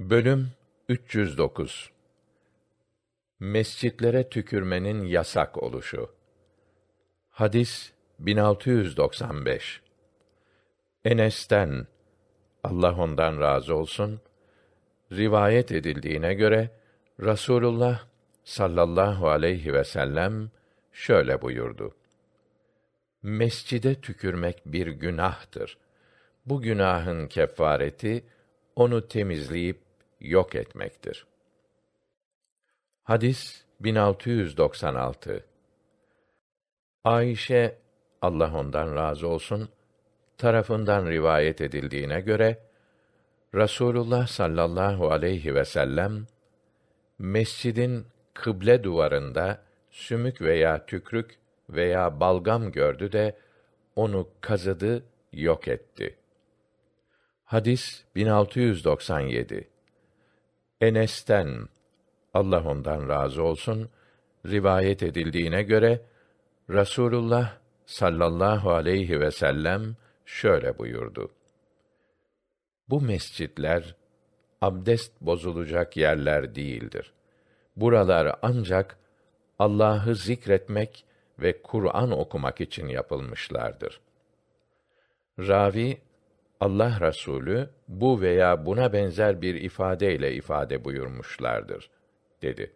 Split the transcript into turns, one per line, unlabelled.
Bölüm 309 Mescitlere tükürmenin yasak oluşu. Hadis 1695. Enes'ten Allah ondan razı olsun rivayet edildiğine göre Rasulullah sallallahu aleyhi ve sellem şöyle buyurdu. Mescide tükürmek bir günahtır. Bu günahın kefareti onu temizleyip yok etmektir. Hadis 1696. Ayşe Allah ondan razı olsun tarafından rivayet edildiğine göre Rasulullah sallallahu aleyhi ve sellem mescidin kıble duvarında sümük veya tükrük veya balgam gördü de onu kazıdı, yok etti. Hadis 1697. Enes'ten Allah ondan razı olsun rivayet edildiğine göre Rasulullah sallallahu aleyhi ve sellem şöyle buyurdu. Bu mescitler abdest bozulacak yerler değildir. Buralar ancak Allah'ı zikretmek ve Kur'an okumak için yapılmışlardır. Ravi Allah Resulü bu veya buna benzer bir ifadeyle ifade buyurmuşlardır dedi.